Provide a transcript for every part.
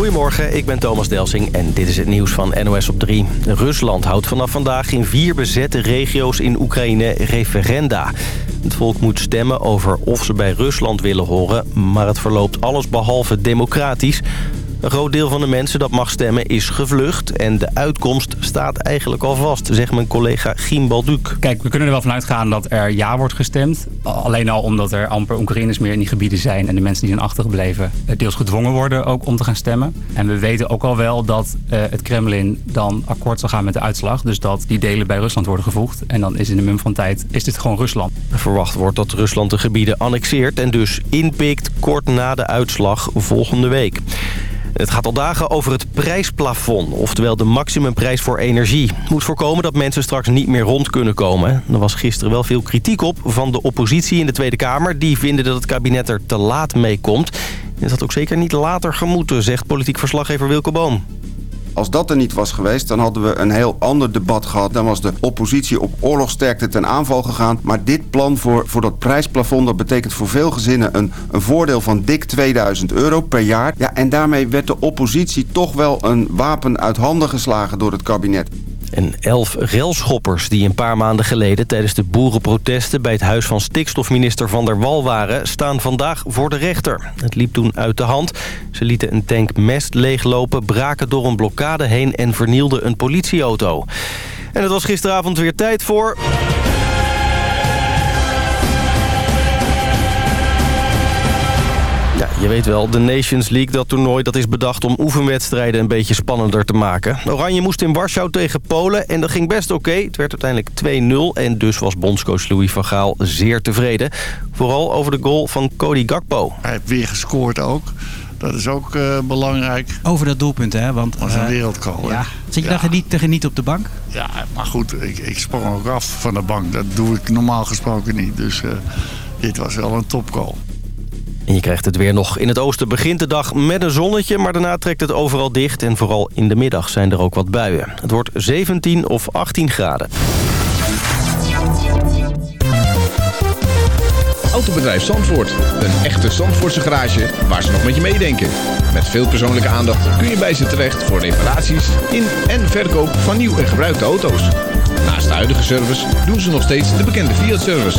Goedemorgen, ik ben Thomas Delsing en dit is het nieuws van NOS op 3. Rusland houdt vanaf vandaag in vier bezette regio's in Oekraïne referenda. Het volk moet stemmen over of ze bij Rusland willen horen... maar het verloopt alles behalve democratisch. Een groot deel van de mensen dat mag stemmen is gevlucht... en de uitkomst staat eigenlijk al vast, zegt mijn collega Giem Balduc. Kijk, we kunnen er wel vanuit gaan dat er ja wordt gestemd. Alleen al omdat er amper Oekraïners meer in die gebieden zijn... en de mensen die zijn achtergebleven eh, deels gedwongen worden ook om te gaan stemmen. En we weten ook al wel dat uh, het Kremlin dan akkoord zal gaan met de uitslag. Dus dat die delen bij Rusland worden gevoegd. En dan is in de mum van tijd is dit gewoon Rusland. Verwacht wordt dat Rusland de gebieden annexeert... en dus inpikt kort na de uitslag volgende week. Het gaat al dagen over het prijsplafond, oftewel de maximumprijs voor energie. Moet voorkomen dat mensen straks niet meer rond kunnen komen. Er was gisteren wel veel kritiek op van de oppositie in de Tweede Kamer. Die vinden dat het kabinet er te laat mee komt. Het had ook zeker niet later gemoeten, zegt politiek verslaggever Wilke Boom. Als dat er niet was geweest, dan hadden we een heel ander debat gehad. Dan was de oppositie op oorlogsterkte ten aanval gegaan. Maar dit plan voor, voor dat prijsplafond, dat betekent voor veel gezinnen een, een voordeel van dik 2000 euro per jaar. Ja, en daarmee werd de oppositie toch wel een wapen uit handen geslagen door het kabinet. En elf railschoppers die een paar maanden geleden tijdens de boerenprotesten... bij het huis van stikstofminister Van der Wal waren... staan vandaag voor de rechter. Het liep toen uit de hand. Ze lieten een tank mest leeglopen, braken door een blokkade heen... en vernielden een politieauto. En het was gisteravond weer tijd voor... je weet wel, de Nations League, dat toernooi, dat is bedacht om oefenwedstrijden een beetje spannender te maken. Oranje moest in Warschau tegen Polen en dat ging best oké. Het werd uiteindelijk 2-0 en dus was bondscoach Louis van Gaal zeer tevreden. Vooral over de goal van Cody Gakpo. Hij heeft weer gescoord ook. Dat is ook uh, belangrijk. Over dat doelpunt, hè? Want, dat is een wereldgoal. Ja. Zit je ja. daar niet, te genieten op de bank? Ja, maar goed, ik, ik sprong ook af van de bank. Dat doe ik normaal gesproken niet. Dus uh, dit was wel een topgoal. En je krijgt het weer nog. In het oosten begint de dag met een zonnetje, maar daarna trekt het overal dicht. En vooral in de middag zijn er ook wat buien. Het wordt 17 of 18 graden. Autobedrijf Zandvoort. Een echte Zandvoortse garage waar ze nog met je meedenken. Met veel persoonlijke aandacht kun je bij ze terecht voor reparaties in en verkoop van nieuw en gebruikte auto's. Naast de huidige service doen ze nog steeds de bekende Fiat-service.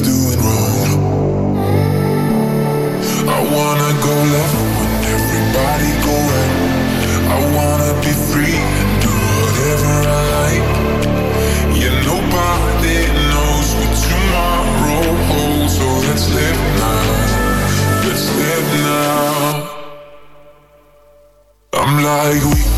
I wanna go left when everybody go right. I wanna be free and do whatever I like. Yeah, nobody knows what tomorrow holds, so let's live now. Let's live now. I'm like we.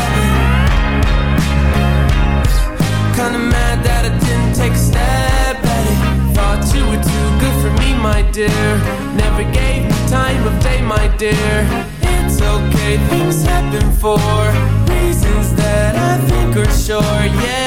dear. It's okay, things happen for reasons that I think are sure. Yeah,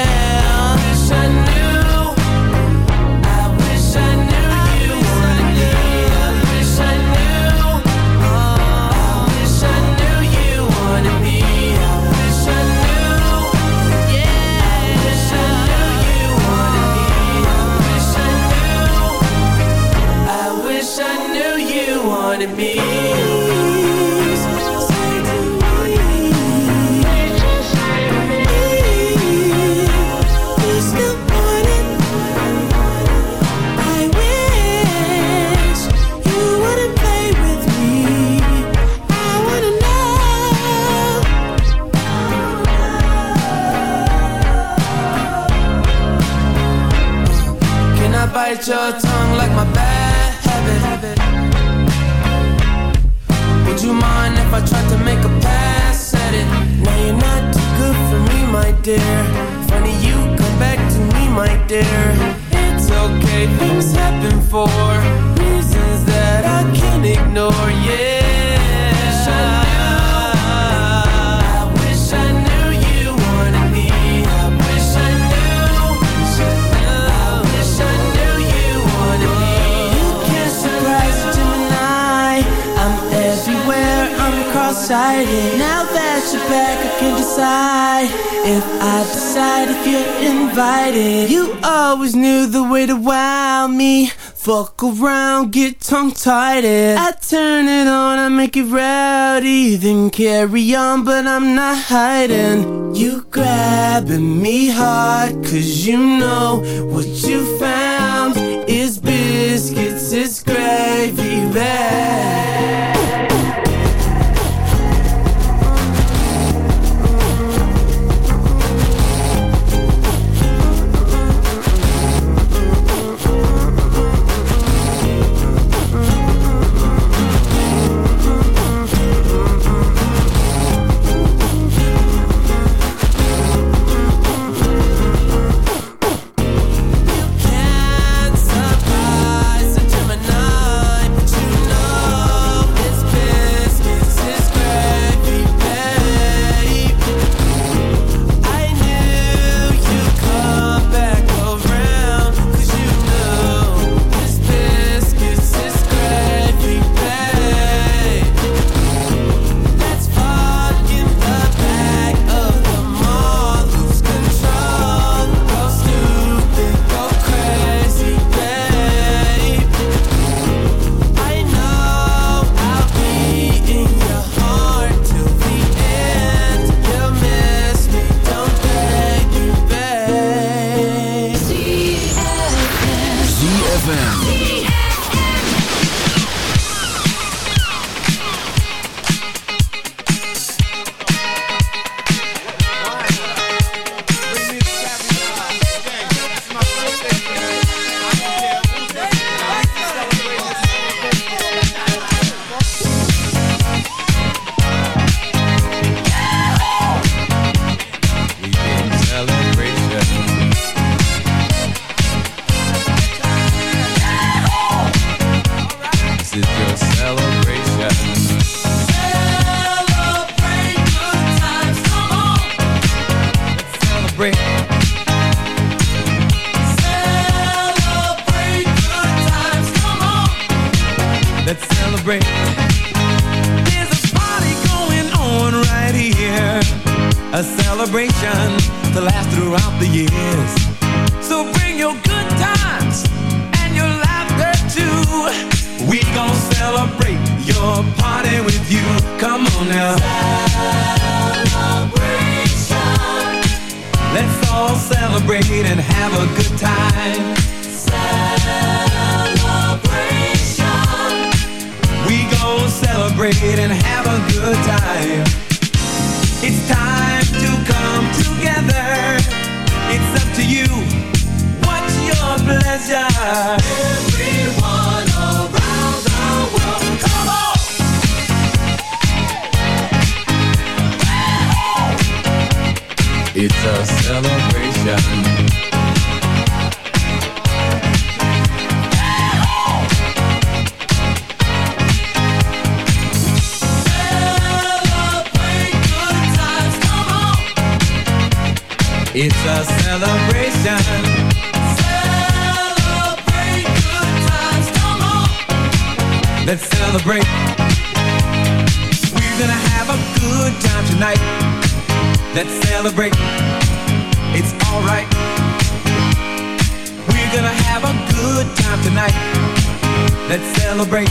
I turn it on, I make it rowdy. Then carry on, but I'm not hiding. You grabbing me hard, cause you know what you found is biscuits, it's gravy bag.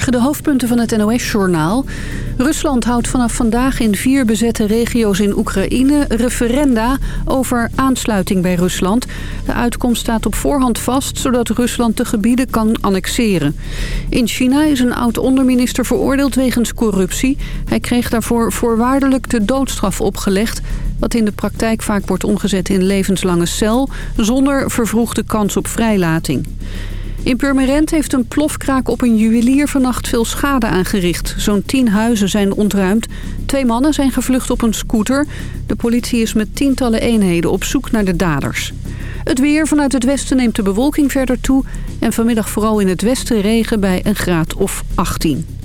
Goedemorgen, de hoofdpunten van het NOS-journaal. Rusland houdt vanaf vandaag in vier bezette regio's in Oekraïne referenda over aansluiting bij Rusland. De uitkomst staat op voorhand vast, zodat Rusland de gebieden kan annexeren. In China is een oud-onderminister veroordeeld wegens corruptie. Hij kreeg daarvoor voorwaardelijk de doodstraf opgelegd... wat in de praktijk vaak wordt omgezet in levenslange cel... zonder vervroegde kans op vrijlating. In Purmerend heeft een plofkraak op een juwelier vannacht veel schade aangericht. Zo'n tien huizen zijn ontruimd. Twee mannen zijn gevlucht op een scooter. De politie is met tientallen eenheden op zoek naar de daders. Het weer vanuit het westen neemt de bewolking verder toe. En vanmiddag vooral in het westen regen bij een graad of 18.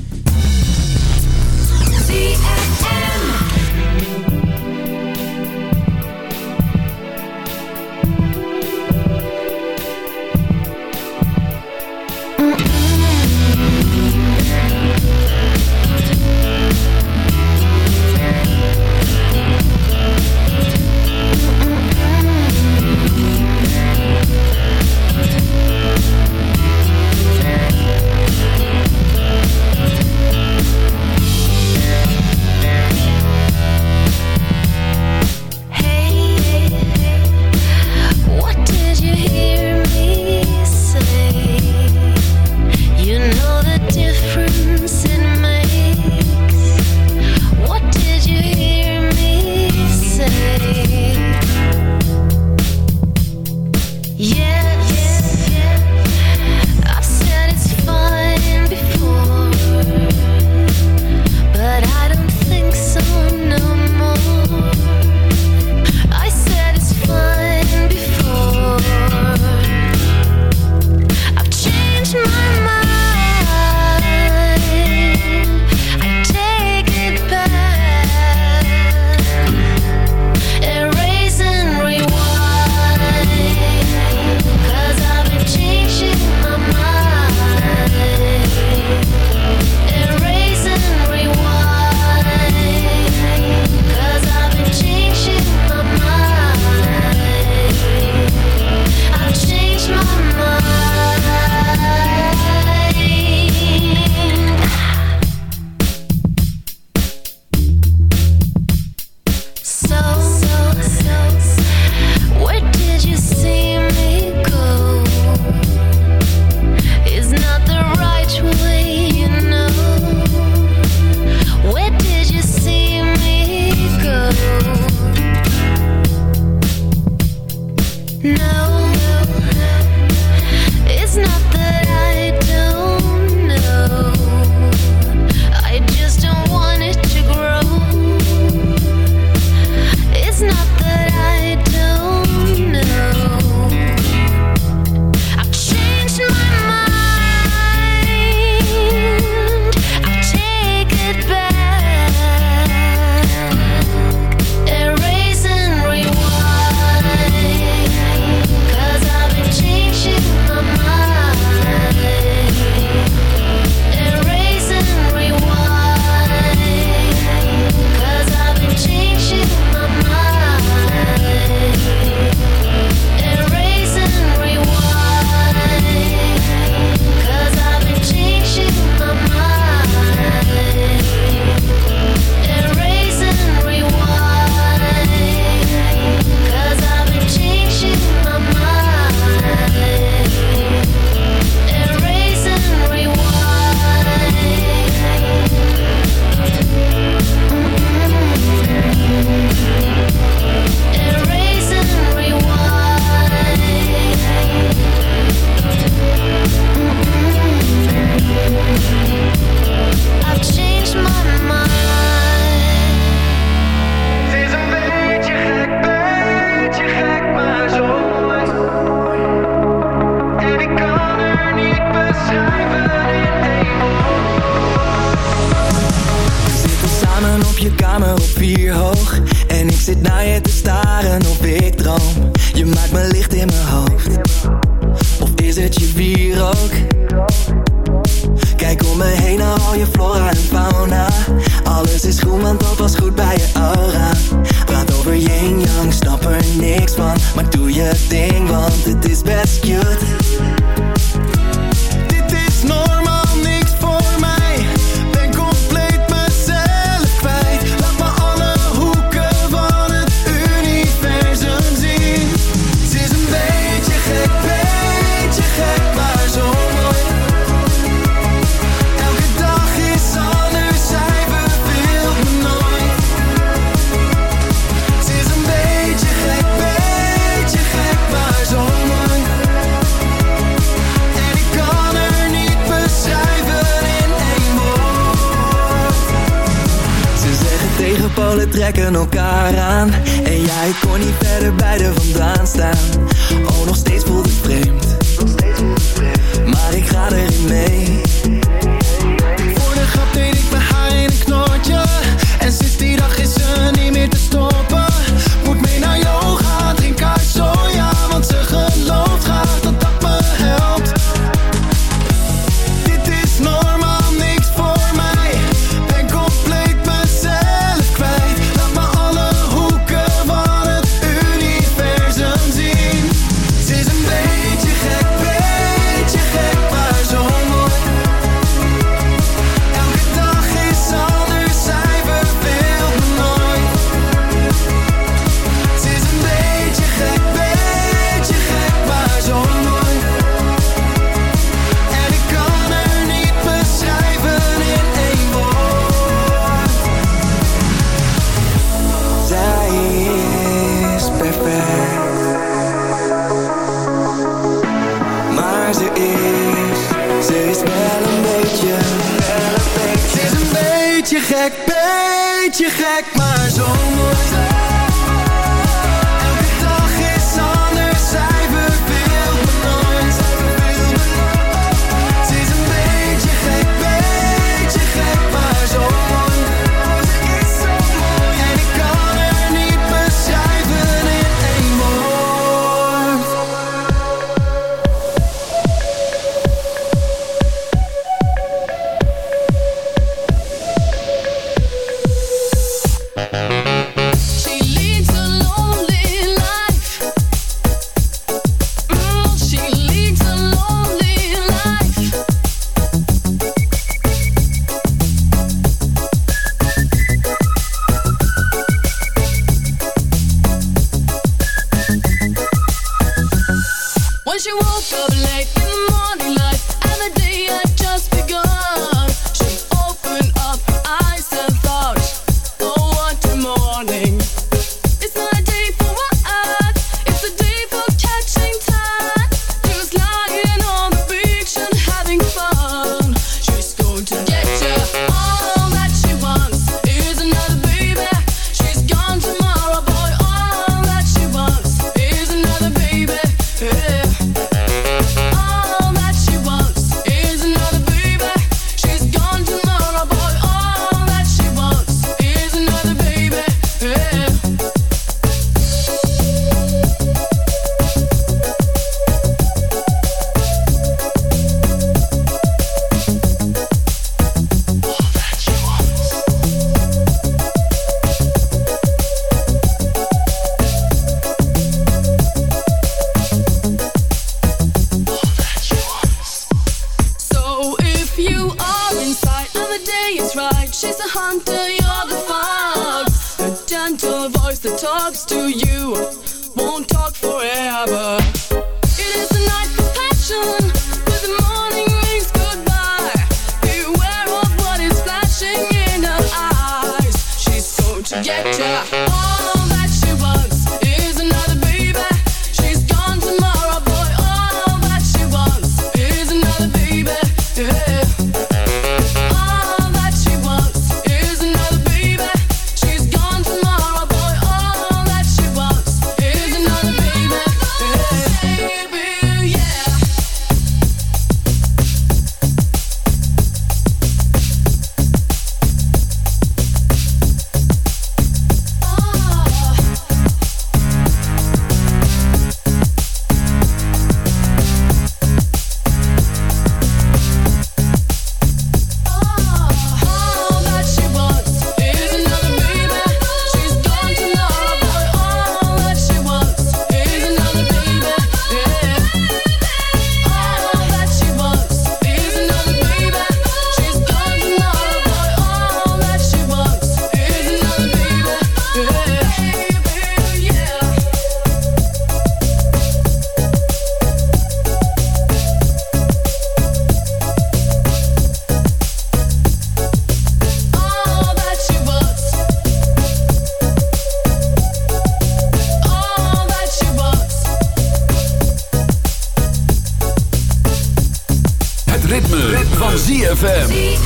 ZFM.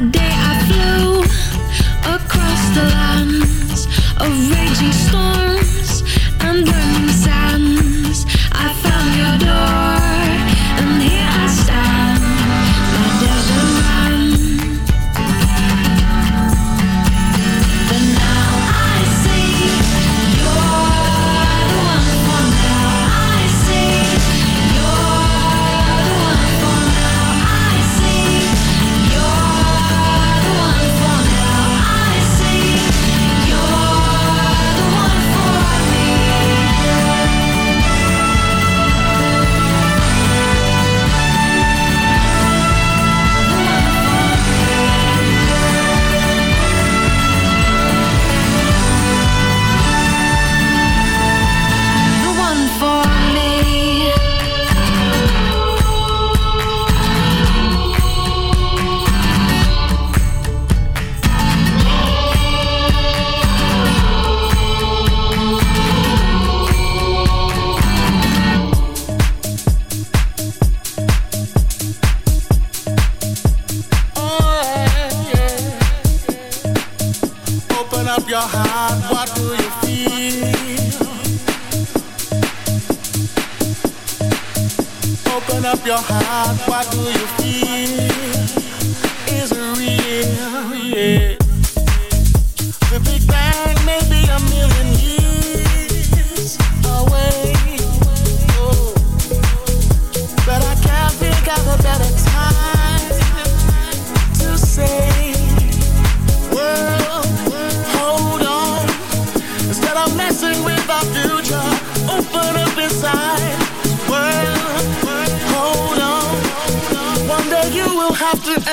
that day I flew across the lands of raging storms.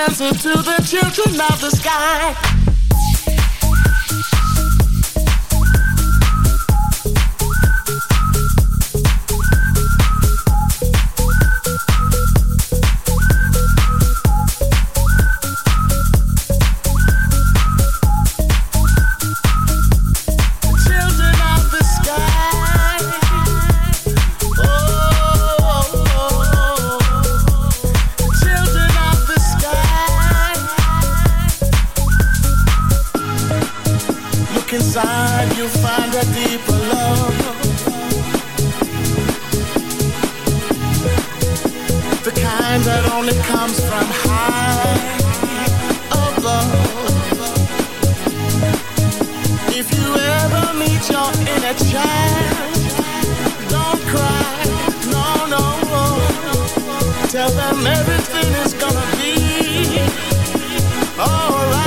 answer to the children of the sky. inside you find a deeper love. The kind that only comes from high above. If you ever meet your inner child Don't cry, no, no, Tell them everything is gonna be alright.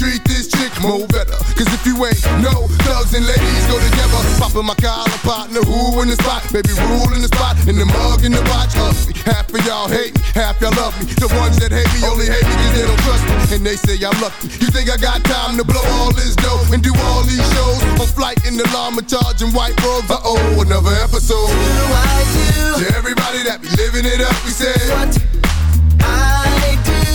treat this chick more better. Cause if you ain't no thugs and ladies go together. Popping my collar partner, who in the spot? Baby, rule in the spot. In the mug, in the watch. Half of y'all hate me, half y'all love me. The ones that hate me only hate me cause they don't trust me. And they say I'm lucky. You think I got time to blow all this dough and do all these shows? On flight in the llama charging white robes. Uh oh, another episode. Do I do? To everybody that be living it up, we say. What I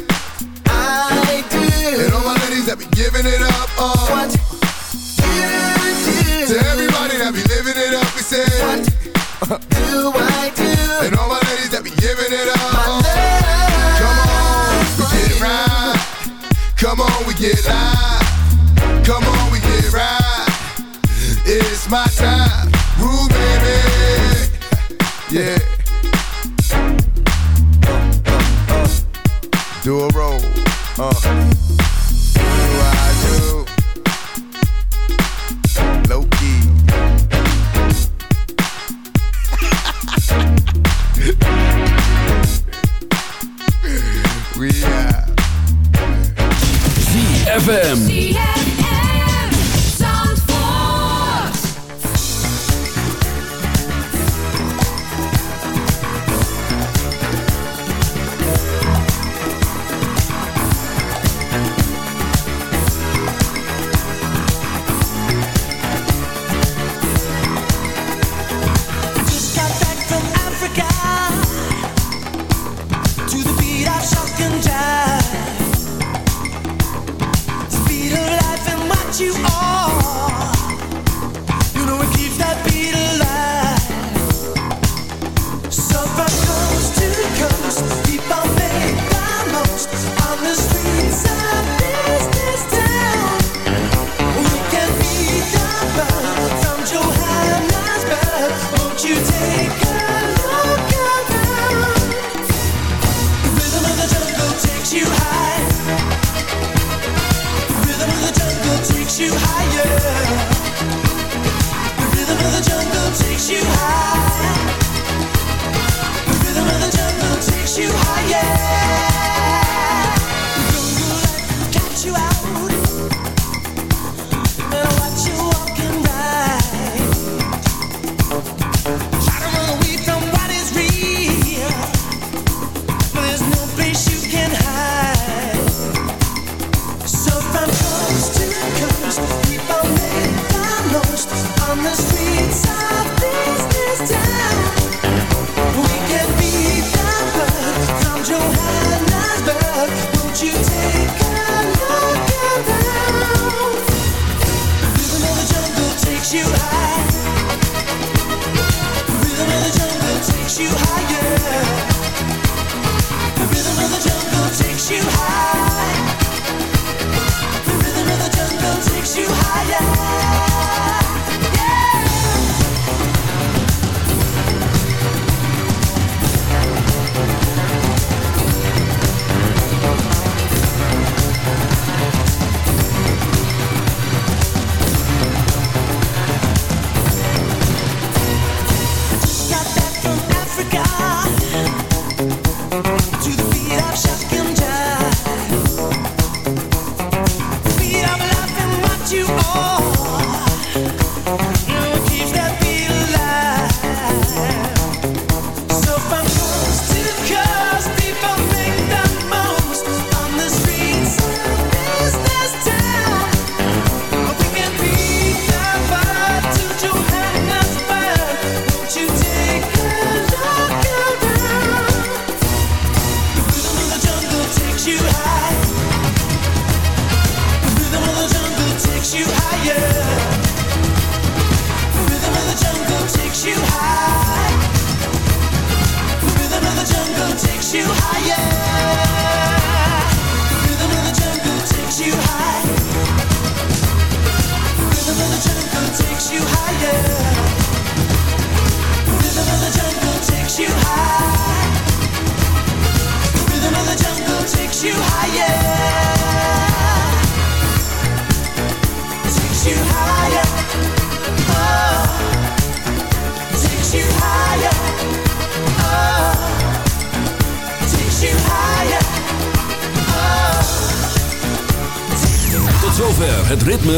giving it up, uh. What you do. To everybody that be living it up, we say what do I do? And all my ladies that be giving it up, uh. Come on, we get right. Come on, we get live. Come on, we get right. It's my time, Rule baby. Yeah. do a roll. Uh. ZFM.